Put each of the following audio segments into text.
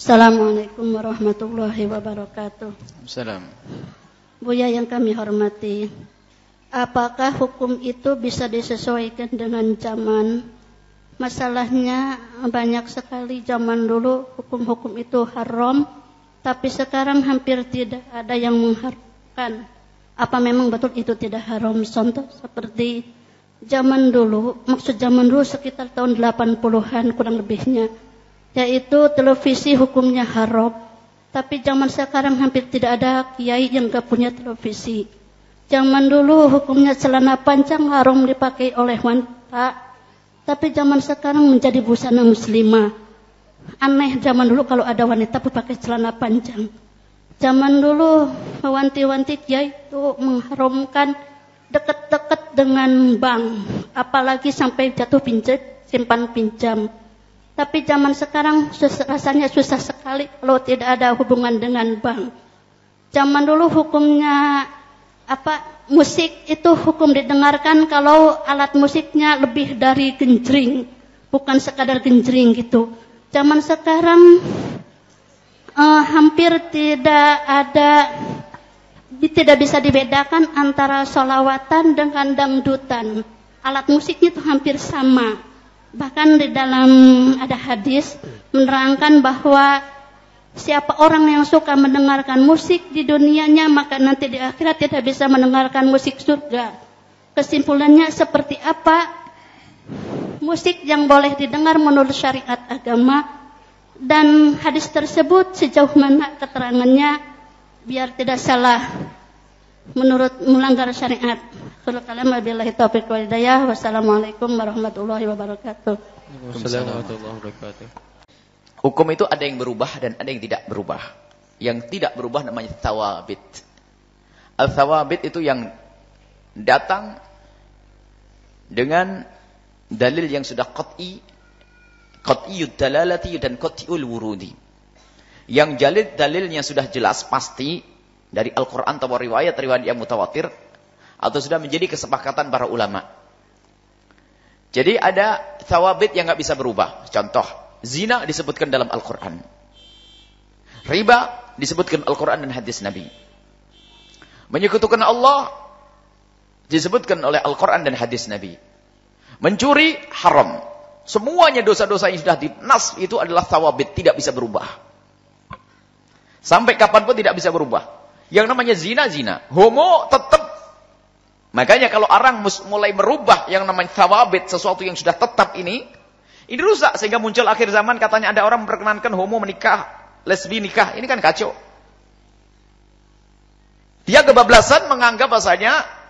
Assalamualaikum warahmatullahi wabarakatuh. Salam. Buya yang kami hormati, apakah hukum itu bisa disesuaikan dengan zaman? Masalahnya banyak sekali zaman dulu hukum-hukum itu haram, tapi sekarang hampir tidak ada yang mengharapkan. Apa memang betul itu tidak haram? Contoh seperti zaman dulu, maksud zaman dulu sekitar tahun 80-an kurang lebihnya, yaitu televisi hukumnya haram. Tapi zaman sekarang hampir tidak ada kiai yang gak punya televisi. Zaman dulu hukumnya celana panjang haram dipakai oleh wanita tapi zaman sekarang menjadi busana muslimah. Aneh zaman dulu kalau ada wanita pakai celana panjang. Zaman dulu wanti-wanti dia itu mengharamkan dekat-dekat dengan bank. Apalagi sampai jatuh pinjam, simpan pinjam. Tapi zaman sekarang rasanya susah sekali kalau tidak ada hubungan dengan bank. Zaman dulu hukumnya apa musik itu hukum didengarkan kalau alat musiknya lebih dari genjring, bukan sekadar genjring gitu. Zaman sekarang uh, hampir tidak ada tidak bisa dibedakan antara solawatan dengan dangdutan. Alat musiknya itu hampir sama. Bahkan di dalam ada hadis menerangkan bahwa Siapa orang yang suka mendengarkan musik di dunianya, maka nanti di akhirat tidak bisa mendengarkan musik surga. Kesimpulannya seperti apa? Musik yang boleh didengar menurut syariat agama dan hadis tersebut sejauh mana keterangannya biar tidak salah menurut melanggar syariat. Wassalamualaikum warahmatullahi wabarakatuh. Wassalamualaikum warahmatullahi wabarakatuh. Hukum itu ada yang berubah dan ada yang tidak berubah. Yang tidak berubah namanya thawabit. Al-thawabit itu yang datang dengan dalil yang sudah qat'i, qat'iyud dalalati dan qat'iyul wurudi. Yang dalil dalilnya sudah jelas pasti dari Al-Qur'an atau riwayat-riwayat yang mutawatir atau sudah menjadi kesepakatan para ulama. Jadi ada thawabit yang nggak bisa berubah. Contoh, Zina disebutkan dalam Al-Quran. Riba disebutkan Al-Quran dan hadis Nabi. Menyekutukan Allah disebutkan oleh Al-Quran dan hadis Nabi. Mencuri haram. Semuanya dosa-dosa yang sudah dinas itu adalah tawabit, tidak bisa berubah. Sampai kapan pun tidak bisa berubah. Yang namanya zina, zina. Homo tetap. Makanya kalau orang mulai merubah yang namanya tawabit, sesuatu yang sudah tetap ini, ini rusak sehingga muncul akhir zaman katanya ada orang memperkenankan homo menikah, lesbi nikah. Ini kan kacau. Dia kebablasan menganggap bahasanya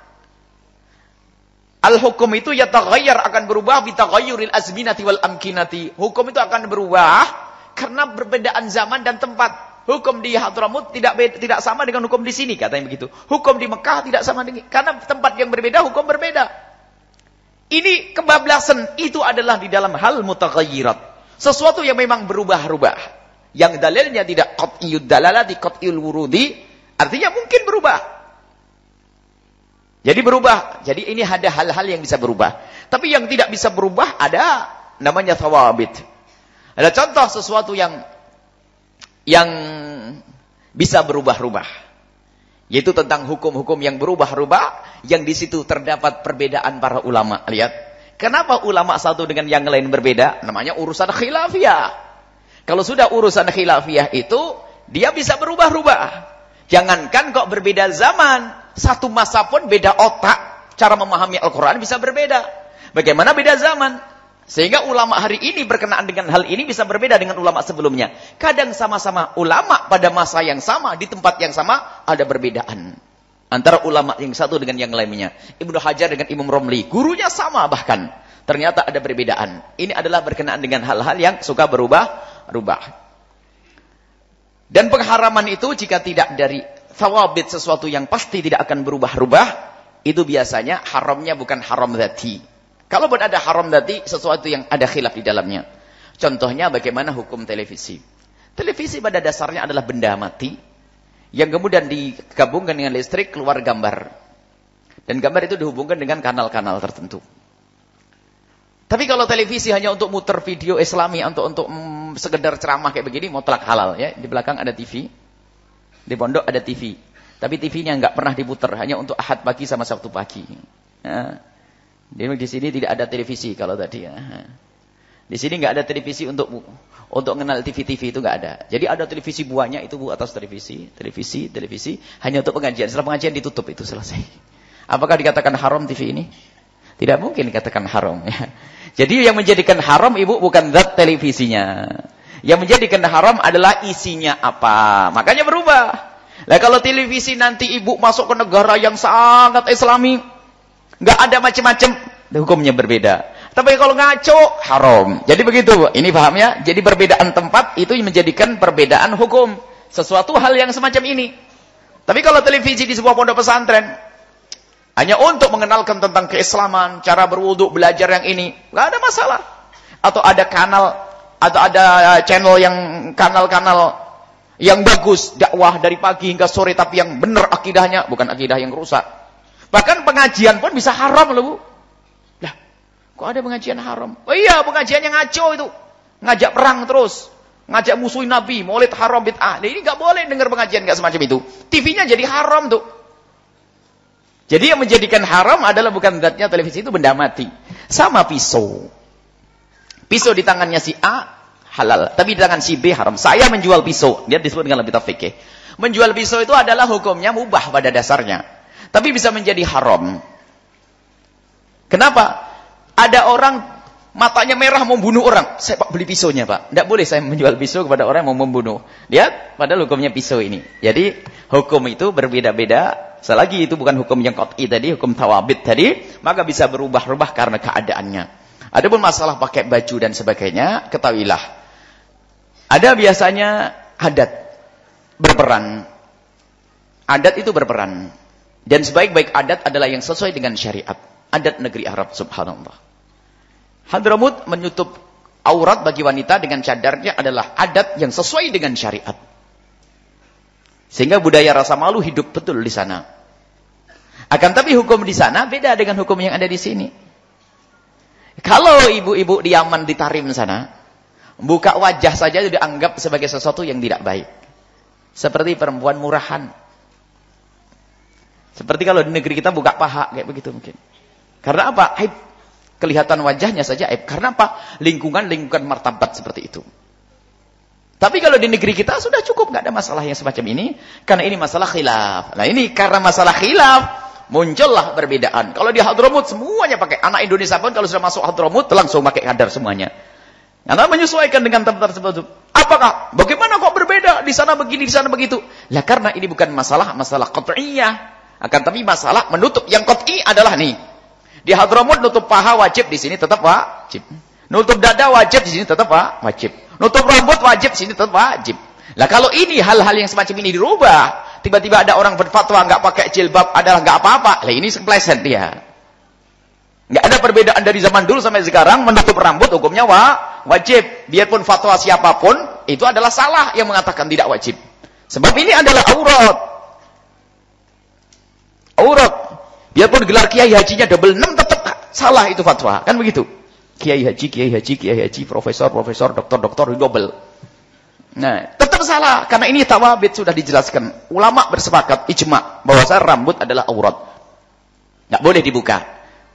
Al-hukum itu ya yataghayyar akan berubah bitaghayyuril azminati wal amkinati. Hukum itu akan berubah karena perbedaan zaman dan tempat. Hukum di Hadramut tidak tidak sama dengan hukum di sini katanya begitu. Hukum di Mekah tidak sama dengan karena tempat yang berbeda hukum berbeda. Ini kebablasan itu adalah di dalam hal mutaghayyirat. Sesuatu yang memang berubah-ubah. Yang dalilnya tidak qat'iyud dalalati qat'iyul wurudi, artinya mungkin berubah. Jadi berubah. Jadi ini ada hal-hal yang bisa berubah. Tapi yang tidak bisa berubah ada namanya thawabit. Ada contoh sesuatu yang yang bisa berubah-ubah. Yaitu tentang hukum-hukum yang berubah-ubah yang di situ terdapat perbedaan para ulama. Lihat kenapa ulama satu dengan yang lain berbeda? Namanya urusan khilafiyah. Kalau sudah urusan khilafiyah itu dia bisa berubah-ubah. Jangankan kok berbeda zaman satu masa pun beda otak. Cara memahami Al-Quran bisa berbeda. Bagaimana beda zaman sehingga ulama hari ini berkenaan dengan hal ini bisa berbeda dengan ulama sebelumnya. Kadang sama-sama ulama pada masa yang sama, di tempat yang sama, ada perbedaan. Antara ulama yang satu dengan yang lainnya. Ibnu Hajar dengan Imam Romli. Gurunya sama bahkan. Ternyata ada perbedaan. Ini adalah berkenaan dengan hal-hal yang suka berubah-ubah. Dan pengharaman itu jika tidak dari thawabit sesuatu yang pasti tidak akan berubah-ubah, itu biasanya haramnya bukan haram dhati. Kalau pun ada haram tadi, sesuatu yang ada khilaf di dalamnya. Contohnya bagaimana hukum televisi. Televisi pada dasarnya adalah benda mati, yang kemudian digabungkan dengan listrik keluar gambar. Dan gambar itu dihubungkan dengan kanal-kanal tertentu. Tapi kalau televisi hanya untuk muter video islami, untuk untuk mm, sekedar ceramah kayak begini, mutlak halal ya. Di belakang ada TV. Di pondok ada TV. Tapi TV-nya nggak pernah diputar, hanya untuk ahad pagi sama sabtu pagi. Ya. Di sini tidak ada televisi kalau tadi ya. Di sini nggak ada televisi untuk untuk mengenal TV-TV itu nggak ada. Jadi ada televisi buahnya itu bu atas televisi, televisi, televisi hanya untuk pengajian. Setelah pengajian ditutup itu selesai. Apakah dikatakan haram TV ini? Tidak mungkin dikatakan haram. Ya. Jadi yang menjadikan haram ibu bukan zat televisinya. Yang menjadikan haram adalah isinya apa. Makanya berubah. Nah kalau televisi nanti ibu masuk ke negara yang sangat islami. Nggak ada macam-macam. Hukumnya berbeda. Tapi kalau ngaco, haram. Jadi begitu. Ini paham ya? Jadi perbedaan tempat itu menjadikan perbedaan hukum. Sesuatu hal yang semacam ini. Tapi kalau televisi di sebuah pondok pesantren, hanya untuk mengenalkan tentang keislaman, cara berwudhu, belajar yang ini. Nggak ada masalah. Atau ada kanal, atau ada uh, channel yang kanal-kanal yang bagus. Dakwah dari pagi hingga sore, tapi yang benar akidahnya. Bukan akidah yang rusak. Bahkan pengajian pun bisa haram loh bu. Lah, kok ada pengajian haram? Oh iya, pengajian yang ngaco itu. Ngajak perang terus. Ngajak musuhin Nabi, maulid haram bid'ah. Nah, ini nggak boleh dengar pengajian nggak semacam itu. TV-nya jadi haram tuh. Jadi yang menjadikan haram adalah bukan zatnya televisi itu benda mati. Sama pisau. Pisau di tangannya si A halal, tapi di tangan si B haram. Saya menjual pisau, dia disebut dengan lebih fikih. Menjual pisau itu adalah hukumnya mubah pada dasarnya. Tapi bisa menjadi haram. Kenapa? Ada orang matanya merah mau bunuh orang. Saya pak beli pisaunya pak. Tidak boleh saya menjual pisau kepada orang yang mau membunuh. Lihat, padahal hukumnya pisau ini. Jadi hukum itu berbeda-beda Selagi itu bukan hukum yang qat'i tadi, hukum tawabit tadi, maka bisa berubah-ubah karena keadaannya. Adapun masalah pakai baju dan sebagainya, ketahuilah. Ada biasanya adat berperan. Adat itu berperan. Dan sebaik-baik adat adalah yang sesuai dengan syariat. Adat negeri Arab, subhanallah. Hadramut menutup aurat bagi wanita dengan cadarnya adalah adat yang sesuai dengan syariat. Sehingga budaya rasa malu hidup betul di sana. Akan tapi hukum di sana beda dengan hukum yang ada di sini. Kalau ibu-ibu di Yaman di Tarim sana, buka wajah saja dianggap sebagai sesuatu yang tidak baik. Seperti perempuan murahan. Seperti kalau di negeri kita buka paha kayak begitu mungkin. Karena apa? Aib. Kelihatan wajahnya saja aib. Karena apa? Lingkungan-lingkungan martabat seperti itu. Tapi kalau di negeri kita sudah cukup, nggak ada masalah yang semacam ini. Karena ini masalah khilaf. Nah ini karena masalah khilaf, muncullah perbedaan. Kalau di Hadramut semuanya pakai. Anak Indonesia pun kalau sudah masuk Hadramut, langsung pakai kadar semuanya. Karena menyesuaikan dengan tempat tersebut. Apakah? Bagaimana kok berbeda? Di sana begini, di sana begitu. Lah karena ini bukan masalah, masalah qat'iyah. Akan tapi masalah menutup. Yang qat'i adalah nih. Di Hadramut nutup paha wajib, di sini tetap wajib. Nutup dada wajib, di sini tetap wajib. Nutup rambut wajib, sini tetap wajib. Lah kalau ini hal-hal yang semacam ini dirubah, tiba-tiba ada orang berfatwa nggak pakai jilbab adalah nggak apa-apa. Lah ini pleasant dia. Nggak ada perbedaan dari zaman dulu sampai sekarang menutup rambut hukumnya wa, wajib. Biarpun fatwa siapa pun itu adalah salah yang mengatakan tidak wajib. Sebab ini adalah aurat. Aurat. Biarpun gelar kiai hajinya double 6 tetap salah itu fatwa. Kan begitu kiai haji, kiai haji, kiai haji, profesor, profesor, doktor, doktor, double. Nah, tetap salah karena ini tawabit sudah dijelaskan. Ulama bersepakat ijma bahwa rambut adalah aurat. Tidak boleh dibuka.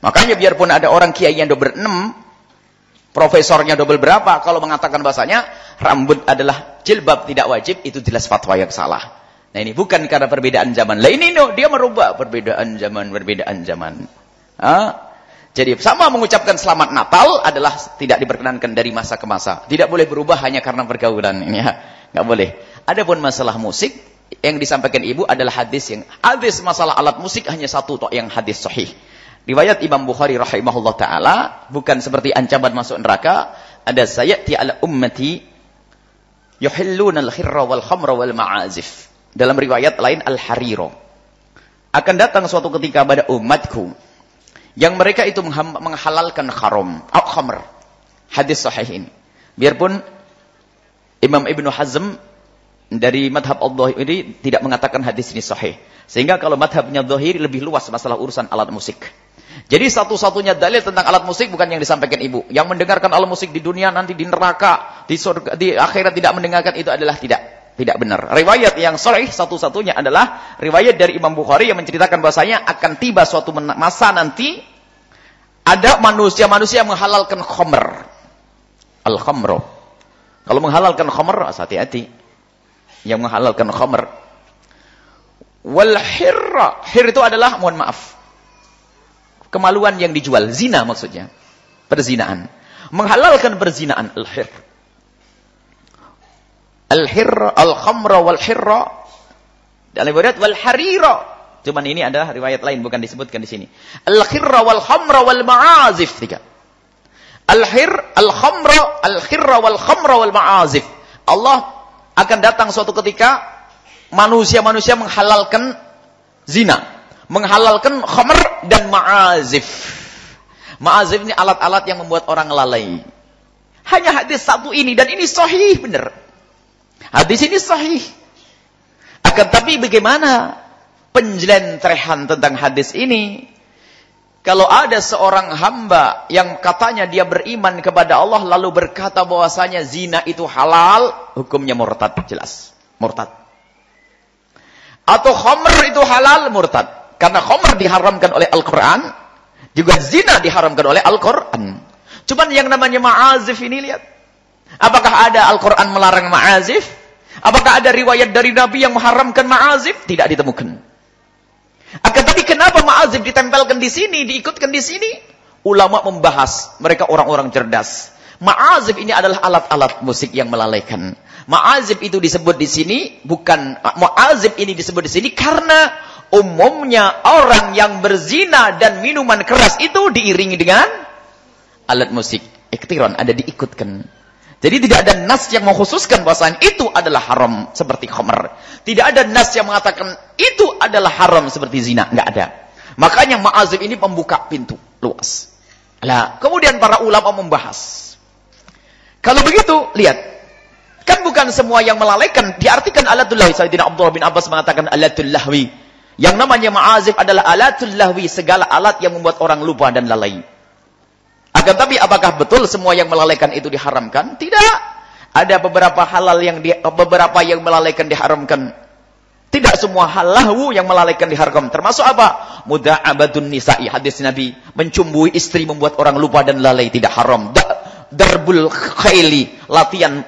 Makanya biarpun ada orang kiai yang double 6, profesornya double berapa, kalau mengatakan bahasanya rambut adalah jilbab tidak wajib, itu jelas fatwa yang salah. Nah ini bukan karena perbedaan zaman. Lah ini no, dia merubah perbedaan zaman, perbedaan zaman. Hah? Jadi sama mengucapkan selamat Natal adalah tidak diperkenankan dari masa ke masa. Tidak boleh berubah hanya karena pergaulan ini ya. Enggak boleh. Adapun masalah musik yang disampaikan ibu adalah hadis yang hadis masalah alat musik hanya satu toh yang hadis sahih. Riwayat Imam Bukhari rahimahullah taala bukan seperti ancaman masuk neraka, ada sayati ala ummati yuhilluna al-khirra wal khamra wal ma'azif. Dalam riwayat lain al-hariro. Akan datang suatu ketika pada umatku yang mereka itu menghalalkan haram, au khamr. Hadis sahih ini. Biarpun Imam Ibnu Hazm dari madhab Allah ini tidak mengatakan hadis ini sahih. Sehingga kalau madhabnya zahir lebih luas masalah urusan alat musik. Jadi satu-satunya dalil tentang alat musik bukan yang disampaikan ibu. Yang mendengarkan alat musik di dunia nanti di neraka, di surga, di akhirat tidak mendengarkan itu adalah tidak tidak benar. Riwayat yang sahih satu-satunya adalah riwayat dari Imam Bukhari yang menceritakan bahasanya akan tiba suatu masa nanti ada manusia-manusia menghalalkan khamr. Al-khamru. Kalau menghalalkan khamr, hati-hati. Yang menghalalkan khamr. Wal hirra. Hir itu adalah, mohon maaf, kemaluan yang dijual. Zina maksudnya. Perzinaan. Menghalalkan perzinaan. Al-hir. Al-hirra, al-khamra wal-hirra. Dalam ibadat wal-harira. Cuman ini adalah riwayat lain, bukan disebutkan di sini. Al-khirra wal-khamra wal-ma'azif. Tiga. Al-hir, al-khamra, al-khirra wal-khamra wal-ma'azif. Allah akan datang suatu ketika manusia-manusia menghalalkan zina menghalalkan khamr dan ma'azif. Ma'azif ini alat-alat yang membuat orang lalai. Hanya hadis satu ini dan ini sahih benar. Hadis ini sahih. Akan tapi bagaimana penjelentrehan tentang hadis ini? Kalau ada seorang hamba yang katanya dia beriman kepada Allah lalu berkata bahwasanya zina itu halal, hukumnya murtad jelas. Murtad. Atau khamr itu halal, murtad. Karena khamr diharamkan oleh Al-Quran. Juga zina diharamkan oleh Al-Quran. Cuman yang namanya ma'azif ini lihat. Apakah ada Al-Quran melarang ma'azif? Apakah ada riwayat dari Nabi yang mengharamkan ma'azif? Tidak ditemukan. Akan tapi kenapa ma'azif ditempelkan di sini, diikutkan di sini? Ulama membahas, mereka orang-orang cerdas. Ma'azif ini adalah alat-alat musik yang melalaikan. Ma'azif itu disebut di sini bukan ma'azif ini disebut di sini karena umumnya orang yang berzina dan minuman keras itu diiringi dengan alat musik. Iktiron ada diikutkan. Jadi tidak ada nas yang mengkhususkan bahwasanya itu adalah haram seperti khamr. Tidak ada nas yang mengatakan itu adalah haram seperti zina, enggak ada. Makanya ma'azif ini pembuka pintu luas. Lah, kemudian para ulama membahas. Kalau begitu, lihat. Kan bukan semua yang melalaikan diartikan alatul lahwi. Sayyidina Abdullah bin Abbas mengatakan alatul lahwi. Yang namanya ma'azif adalah alatul lahwi, segala alat yang membuat orang lupa dan lalai. Akan tapi apakah betul semua yang melalaikan itu diharamkan? Tidak. Ada beberapa halal yang di, beberapa yang melalaikan diharamkan. Tidak semua hal lahu yang melalaikan diharamkan. Termasuk apa? Muda'abadun nisa'i hadis Nabi. Mencumbui istri membuat orang lupa dan lalai tidak haram. Da, darbul khaili, latihan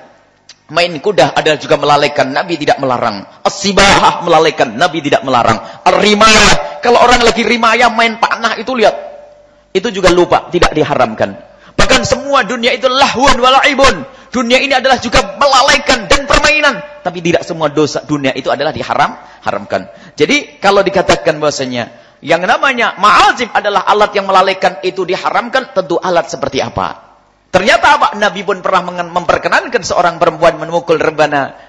Main kuda adalah juga melalaikan. Nabi tidak melarang. As-sibahah melalaikan. Nabi tidak melarang. Ar-rimayah. Kalau orang lagi rimayah main panah itu lihat. Itu juga lupa. Tidak diharamkan. Bahkan semua dunia itu lahwan wala'ibun. Dunia ini adalah juga melalaikan dan permainan. Tapi tidak semua dosa dunia itu adalah diharam. Haramkan. Jadi kalau dikatakan bahasanya. Yang namanya ma'azib adalah alat yang melalaikan itu diharamkan. Tentu alat seperti apa? Ternyata apa? Nabi pun pernah memperkenankan seorang perempuan memukul rebana.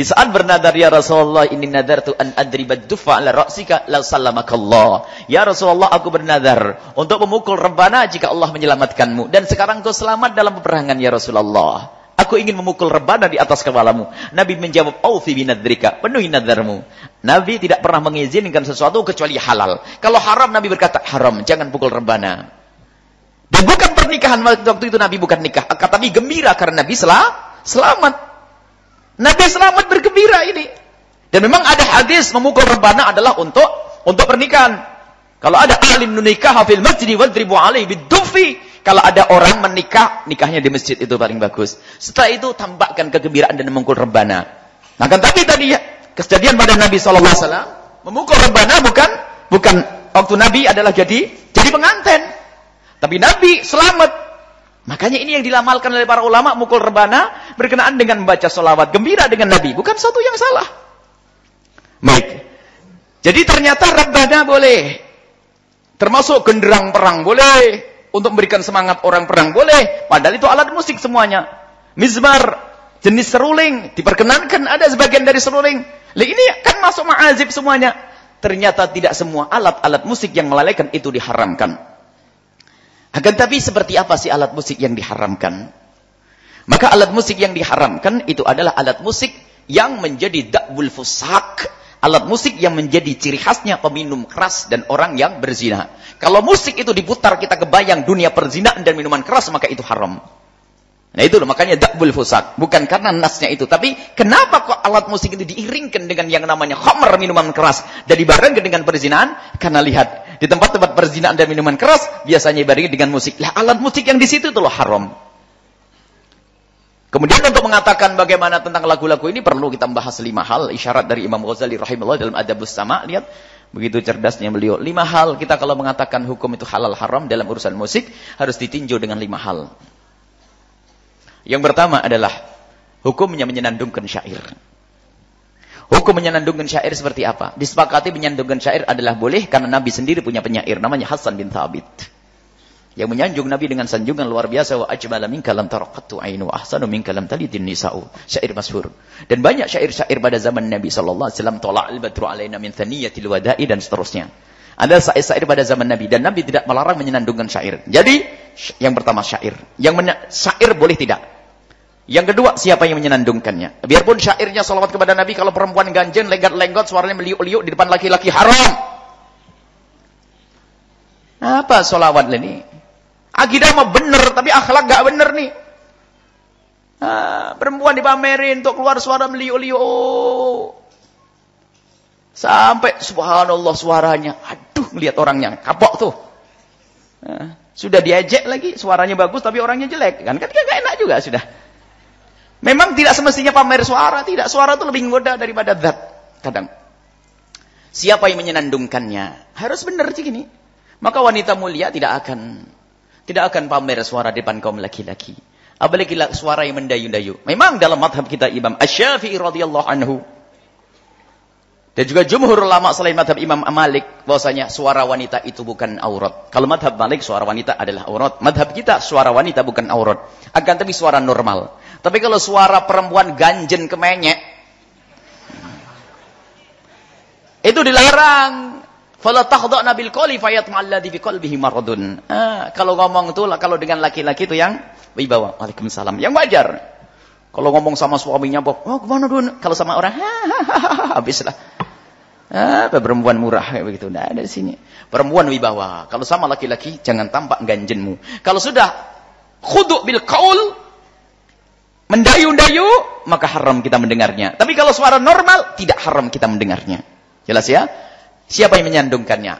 Di saat bernadar, Ya Rasulullah, ini nadartu an adribad dufa ala ra'sika la sallamakallah. Ya Rasulullah, aku bernadar untuk memukul rebana jika Allah menyelamatkanmu. Dan sekarang kau selamat dalam peperangan, Ya Rasulullah. Aku ingin memukul rebana di atas kepalamu. Nabi menjawab, Aufi binadrika, penuhi nadarmu. Nabi tidak pernah mengizinkan sesuatu kecuali halal. Kalau haram, Nabi berkata, haram, jangan pukul rebana. Dan bukan pernikahan waktu itu Nabi bukan nikah. Tapi gembira karena Nabi sel selamat. Nabi selamat bergembira ini. Dan memang ada hadis memukul rebana adalah untuk untuk pernikahan. Kalau ada alim menikah hafil masjid wadribu alaihi bidufi. Kalau ada orang menikah, nikahnya di masjid itu paling bagus. Setelah itu tampakkan kegembiraan dan memukul rebana. Nah, kan tapi tadi kejadian pada Nabi wasallam memukul rebana bukan bukan waktu Nabi adalah jadi jadi pengantin. Tapi Nabi selamat. Makanya ini yang dilamalkan oleh para ulama mukul rebana berkenaan dengan membaca solawat gembira dengan Nabi. Bukan satu yang salah. Baik. Jadi ternyata rebana boleh. Termasuk genderang perang boleh. Untuk memberikan semangat orang perang boleh. Padahal itu alat musik semuanya. Mizmar, jenis seruling. Diperkenankan ada sebagian dari seruling. Lah ini kan masuk ma'azib semuanya. Ternyata tidak semua alat-alat musik yang melalaikan itu diharamkan. Akan tapi seperti apa sih alat musik yang diharamkan? Maka alat musik yang diharamkan itu adalah alat musik yang menjadi dakbul fusak, Alat musik yang menjadi ciri khasnya peminum keras dan orang yang berzina. Kalau musik itu diputar kita kebayang dunia perzinaan dan minuman keras maka itu haram. Nah itu loh, makanya dakbul fusak. Bukan karena nasnya itu. Tapi kenapa kok alat musik itu diiringkan dengan yang namanya khamr, minuman keras. Dan dibarengkan dengan perzinahan? Karena lihat, di tempat-tempat perzinahan dan minuman keras, biasanya dibarengi dengan musik. Lah alat musik yang di situ itu loh haram. Kemudian untuk mengatakan bagaimana tentang lagu-lagu ini perlu kita bahas lima hal isyarat dari Imam Ghazali rahimahullah dalam Adabus Sama. Lihat begitu cerdasnya beliau. Lima hal kita kalau mengatakan hukum itu halal haram dalam urusan musik harus ditinjau dengan lima hal. Yang pertama adalah hukumnya menyenandungkan syair. Hukum menyenandungkan syair seperti apa? Disepakati menyenandungkan syair adalah boleh karena Nabi sendiri punya penyair namanya Hasan bin Thabit. Yang menyanjung Nabi dengan sanjungan luar biasa wa ajmala minka lam taraqatu ainu ahsanu minka lam talidin nisa'u syair masyhur. Dan banyak syair-syair pada zaman Nabi sallallahu alaihi wasallam tala'al badru alaina min thaniyatil wada'i dan seterusnya. Ada syair-syair pada zaman Nabi dan Nabi tidak melarang menyenandungkan syair. Jadi yang pertama syair. Yang syair boleh tidak yang kedua siapa yang menyenandungkannya biarpun syairnya salawat kepada Nabi kalau perempuan ganjen lenggat-lenggot suaranya meliuk-liuk di depan laki-laki haram apa solawat ini Akidah mah bener, tapi akhlak gak bener nih. Nah, perempuan dipamerin untuk keluar suara meliuk-liuk. Sampai subhanallah suaranya. Aduh, lihat orangnya. Kapok tuh. Nah, sudah diajak lagi, suaranya bagus tapi orangnya jelek. Kan kan gak enak juga sudah. Memang tidak semestinya pamer suara, tidak. Suara itu lebih ngoda daripada zat. Kadang. Siapa yang menyenandungkannya? Harus benar gini. Maka wanita mulia tidak akan tidak akan pamer suara depan kaum laki-laki. Apalagi suara yang mendayu-dayu. Memang dalam madhab kita Imam Ash-Syafi'i radhiyallahu anhu. Dan juga jumhur ulama selain madhab Imam Malik. bahwasanya suara wanita itu bukan aurat. Kalau madhab Malik suara wanita adalah aurat. Madhab kita suara wanita bukan aurat. Akan tapi suara normal. Tapi kalau suara perempuan ganjen kemenyek. Itu dilarang. Fala takhda'na bil qawli fayatma'alladzi bi qalbihi maradun. Ah, kalau ngomong itu kalau dengan laki-laki itu yang wibawa. Waalaikumsalam. Yang wajar. Kalau ngomong sama suaminya, "Oh, ke mana dun?" Kalau sama orang, habislah. Ah, perempuan murah kayak begitu. Nah, ada di sini. Perempuan wibawa. Kalau sama laki-laki, jangan tampak ganjenmu. Kalau sudah khudu' bil qaul, mendayu-dayu, maka haram kita mendengarnya. Tapi kalau suara normal, tidak haram kita mendengarnya. Jelas ya? Siapa yang menyandungkannya?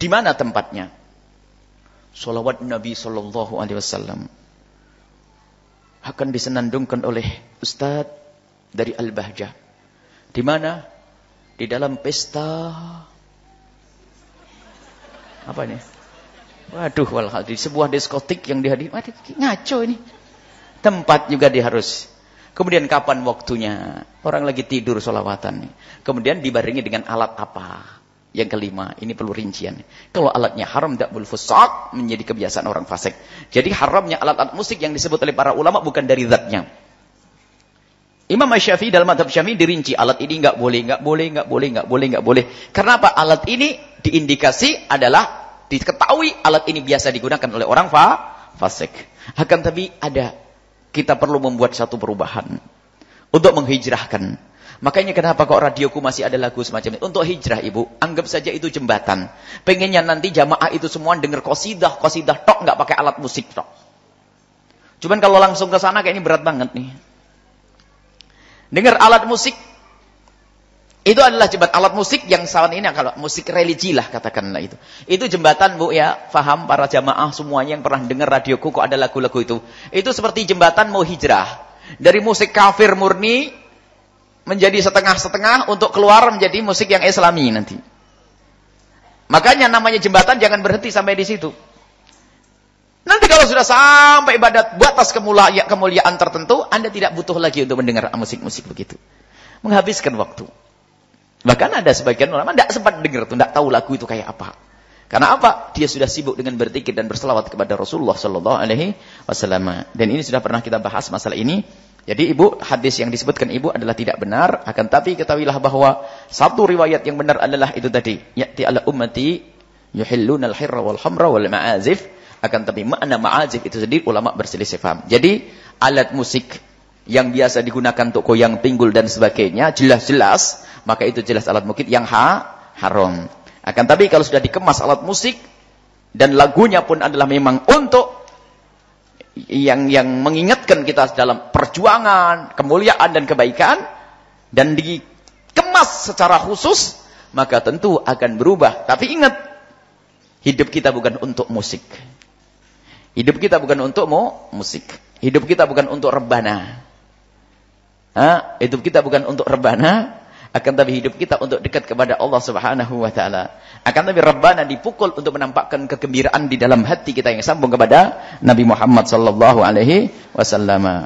Di mana tempatnya? Salawat Nabi Sallallahu Alaihi Wasallam akan disenandungkan oleh Ustadz dari Al-Bahjah. Di mana? Di dalam pesta apa ini? Waduh, walhal di sebuah diskotik yang dihadiri. Waduh, ngaco ini. Tempat juga dia harus Kemudian kapan waktunya? Orang lagi tidur solawatan. Kemudian dibarengi dengan alat apa? Yang kelima, ini perlu rincian. Kalau alatnya haram, tak boleh fusak, menjadi kebiasaan orang fasik. Jadi haramnya alat-alat musik yang disebut oleh para ulama bukan dari zatnya. Imam Syafi'i dalam madhab Syafi'i dirinci alat ini enggak boleh, enggak boleh, enggak boleh, enggak boleh, enggak boleh. Karena apa? Alat ini diindikasi adalah diketahui alat ini biasa digunakan oleh orang fa fasik. Akan tapi ada kita perlu membuat satu perubahan. Untuk menghijrahkan. Makanya kenapa kok radioku masih ada lagu semacam ini? Untuk hijrah ibu, anggap saja itu jembatan. Pengennya nanti jamaah itu semua dengar kosidah, kosidah tok, nggak pakai alat musik tok. Cuman kalau langsung ke sana kayak ini berat banget nih. Dengar alat musik, itu adalah jembatan alat musik yang saat ini kalau musik religi lah katakanlah itu. Itu jembatan Bu ya, faham para jamaah semuanya yang pernah dengar radioku kok ada lagu-lagu itu. Itu seperti jembatan mau hijrah. Dari musik kafir murni menjadi setengah-setengah untuk keluar menjadi musik yang islami nanti. Makanya namanya jembatan jangan berhenti sampai di situ. Nanti kalau sudah sampai ibadat batas kemuliaan, kemuliaan tertentu, Anda tidak butuh lagi untuk mendengar musik-musik begitu. Menghabiskan waktu. Bahkan ada sebagian ulama tidak sempat dengar tuh, tidak tahu lagu itu kayak apa. Karena apa? Dia sudah sibuk dengan berzikir dan berselawat kepada Rasulullah Sallallahu Alaihi Wasallam. Dan ini sudah pernah kita bahas masalah ini. Jadi ibu, hadis yang disebutkan ibu adalah tidak benar. Akan tapi ketahuilah bahwa satu riwayat yang benar adalah itu tadi. Ya'ti ala ummati yuhilluna al-hirra wal hamra wal ma'azif. Akan tapi makna ma'azif itu sendiri ulama berselisih faham. Jadi alat musik yang biasa digunakan untuk goyang pinggul dan sebagainya jelas-jelas maka itu jelas alat musik yang ha, haram. Akan tapi kalau sudah dikemas alat musik dan lagunya pun adalah memang untuk yang yang mengingatkan kita dalam perjuangan, kemuliaan dan kebaikan dan dikemas secara khusus, maka tentu akan berubah. Tapi ingat, hidup kita bukan untuk musik. Hidup kita bukan untuk musik. Hidup kita bukan untuk rebana. Ha? Hidup kita bukan untuk rebana, akan tapi hidup kita untuk dekat kepada Allah Subhanahu wa taala. Akan tapi Rabbana dipukul untuk menampakkan kegembiraan di dalam hati kita yang sambung kepada Nabi Muhammad sallallahu alaihi wasallam.